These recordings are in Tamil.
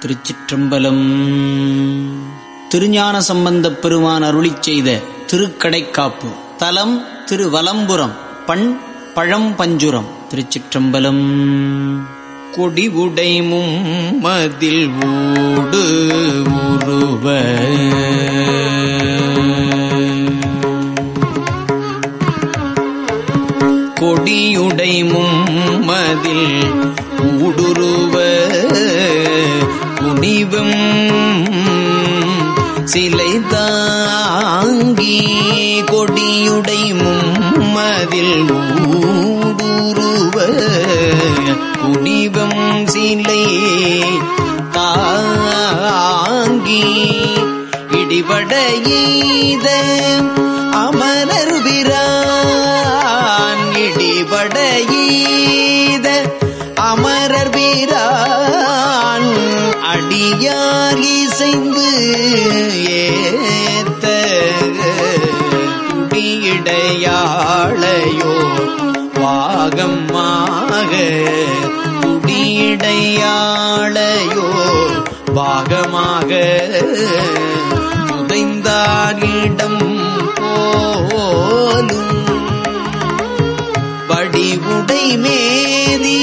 திருச்சிற்றம்பலம். திருஞான சம்பந்தப் பெருமான் அருளி செய்த திருக்கடைக்காப்பு. தலம் திருவலம்புரம் பண் பழம்பஞ்சுரம் திருச்சிற்றம்பலம். கொடிவுடைமும் மதில் ஊடு உருவ கொடியுடைமும் மதில் ஊடுருவ இடிபட ஈத அமரர் பிரான் இடிபட ஈத அமரர் பிரான் அடியார் இசைந்து ஏத்த குடியிடையாளையோ பாகமாக குடியிடையாளையோ பாகமாக புதைந்தாரிடம் போலும். வடிவுடை மேதீ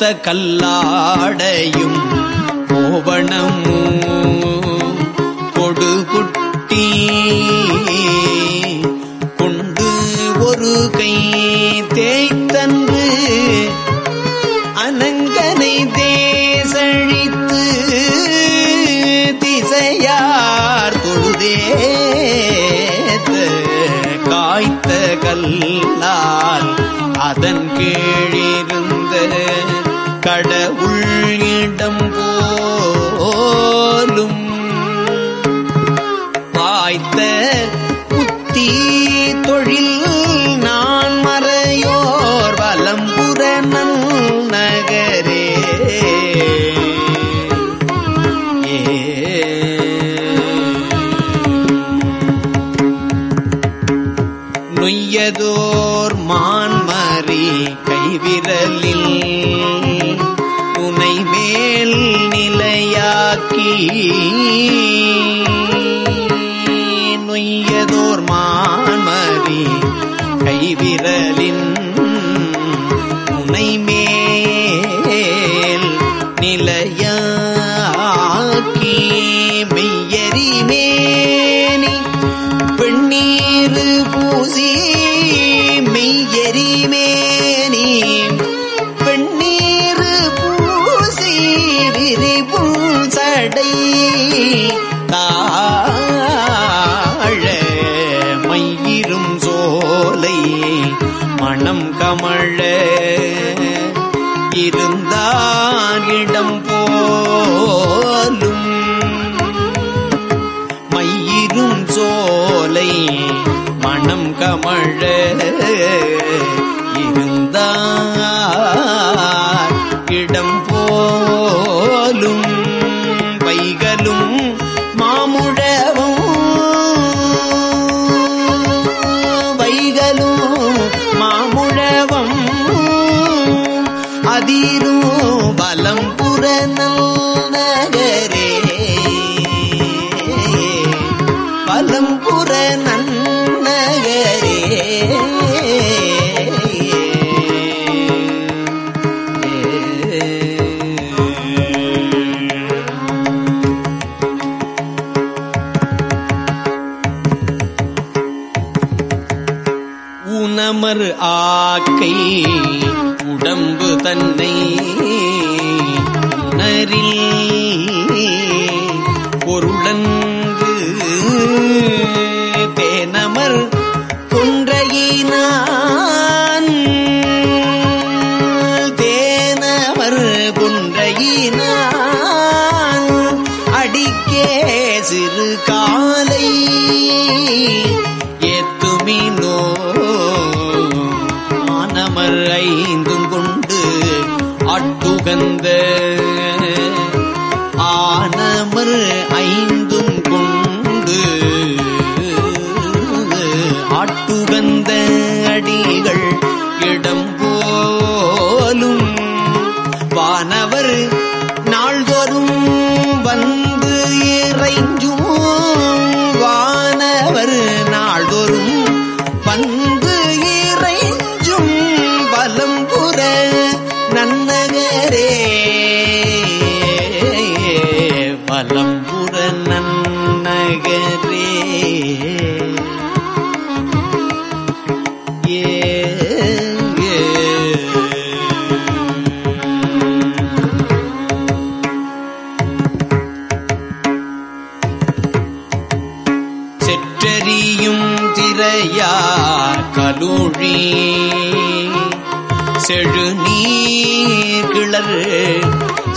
கோத்த கல்லாடையும் கோவணமும் கொடுகுட்டி. கொண்டு ஒரு கை தேய்த்தன்று அனங்கனை தேசழித்து திசையார் தொழுதேத்த காய்த்த கல்லால் அதன் கீழ் நிலையாக்கி நொய்யதோர் மான்மதி கைவிரலின் விரிபுள் சடை தாழ மையிரும் சோலை மணம் கமழ இருந்தான் இடம் போலும். மையிரும் சோலை மணம் கமழ இருந்தார் இடம் போ வைகளும் மாமுழவும் வைகளும் மாமுழவம் அதிரும் அமர் ஆக்கை உடம்பு தன்னை உணரில் பொருளங்கு பேனமர் கொன்றையினான். தேனமர் கொன்றையினான். அடிக்கே சிறு காலை ஏத்துமினோ ஆட்டுகந்த செற்றறியும் திரையார் கலுழி செழுநீர் கிளர்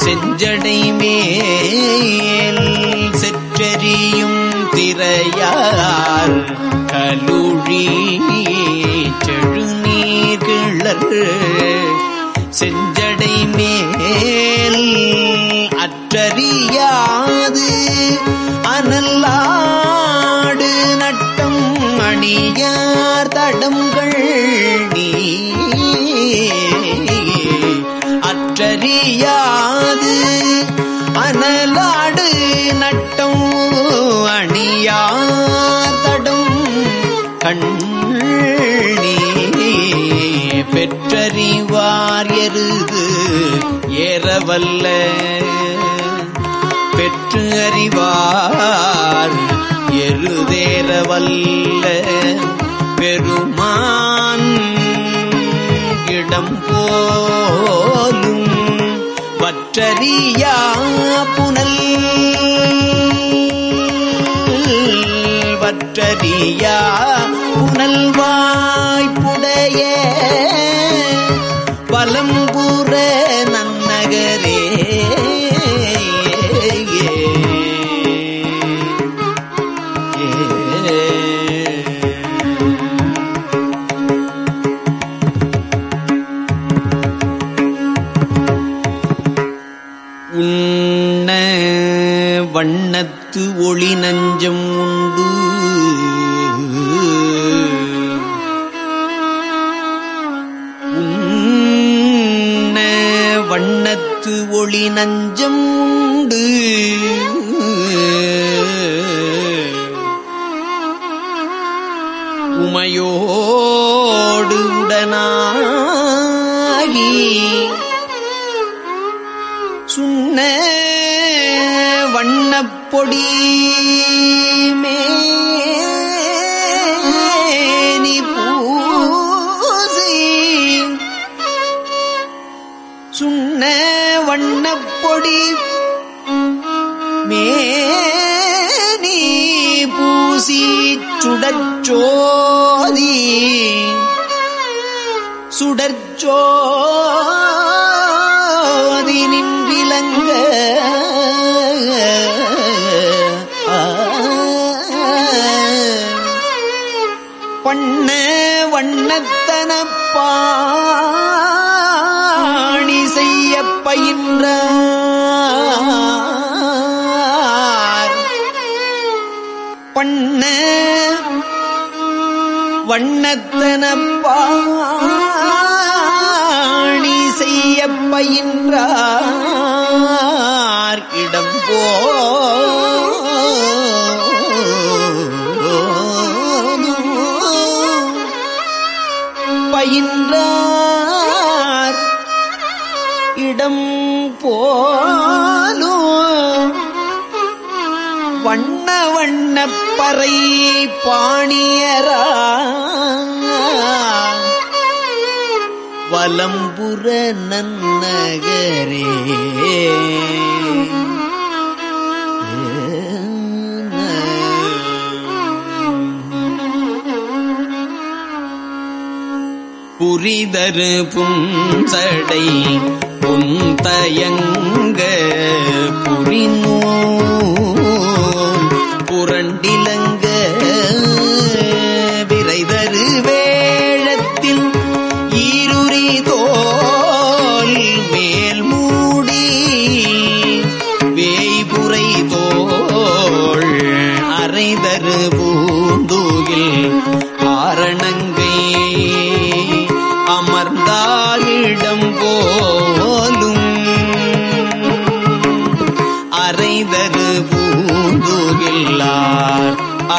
செஞ்சடை மேல் செற்றறியும் திரையார் கலுழி செழுநீர் கிளர் செஞ்சடை மேல் அற்றறியாது. கண்ணீ பெற்றறிவார் எருது ஏறவல்ல. பெற்று அறிவார் எருதேறவல்ல. பெருமான் இடம் போலும் வற்றறியா புனல் வற்றறியா புனல்வாய்ப்புடைய பலம்பூர நன்னகரே. வண்ணத்து ஒளி நஞ்சம் உமையோடு உடனாகி சுண்ண வண்ணப்பொடி பூசி சுடச்சோதி சுடற்சோதி நின்றிலங்க. பண்ண வண்ணத்தனப்பாணி செய்ய பயின்ற வண்ண வண்ணத்தன பாணி செய்ய பயின்றார் இடம் போ. பயின்றார் இடம் போ. வண்ண வண்ணப்பறை பாணியரா. வலம்புற நன்னகரே. புரிதரு புஞ்சடை புந்தயங்க புரிநூ di lang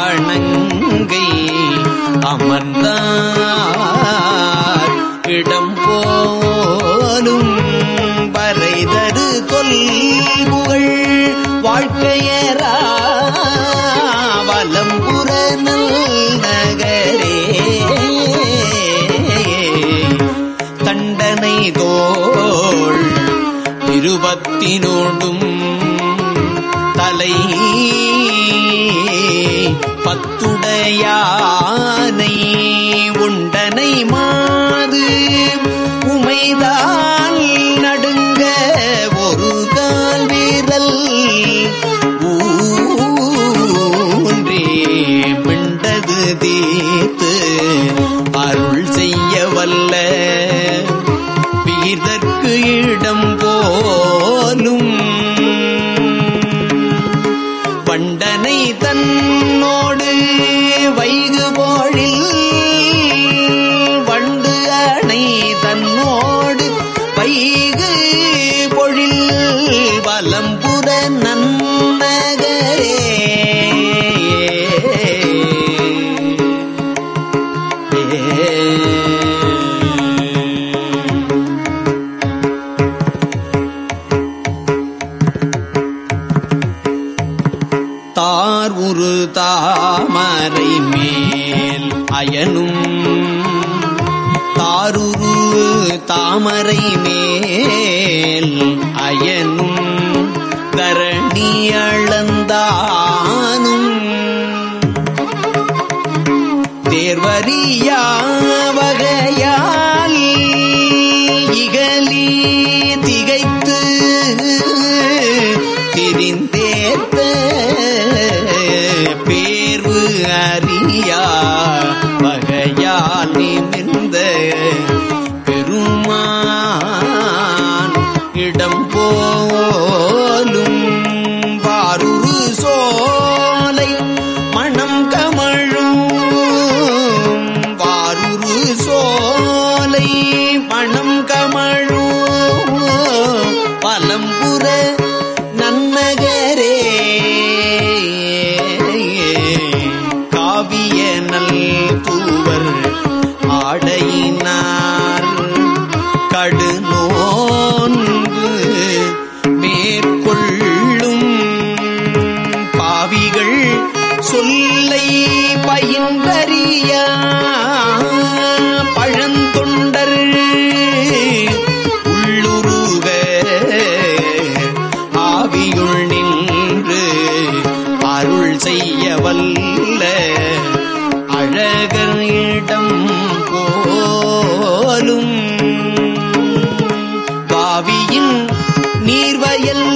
அணங்கை அமர்ந்தார். இடம் போலும் வரைதரு தொல் வாழ்க்கையரா வலம்புற நகரே தண்டனை தோள் இருபத்தினோடும் या பண்டனை தன்னோடு வைகு தார் உரு தாமரை மேல் அயனும். தாருரு தாமரை மேல் அயனும். தரணியளந்தா செய்ய வல்ல அழகர் இடம் போலும். பாவியின் நீர்வயல்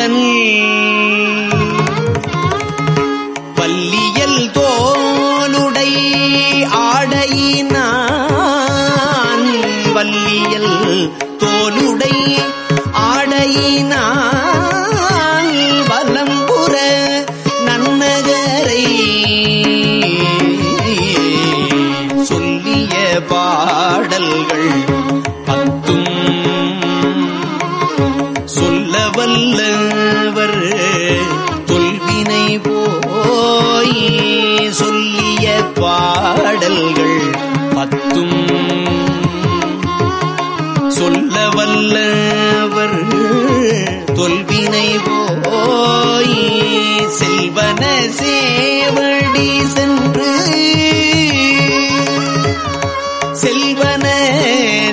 சம்பந்தன் பல்லியல் தோலுடை ஆடையினான் வல்லவர் தொல்வினை போய் சொல்லிய பாடல்கள் பத்தும். சொல்ல வல்லவர் தொல்வினை போய் செல்வன சேவடி சென்று. செல்வன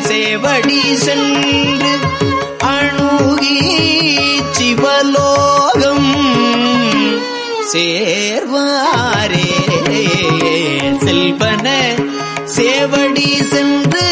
சேவடி சென்று. சிவலோகம் சேர்வாரே செல்வன சேவடி சென்று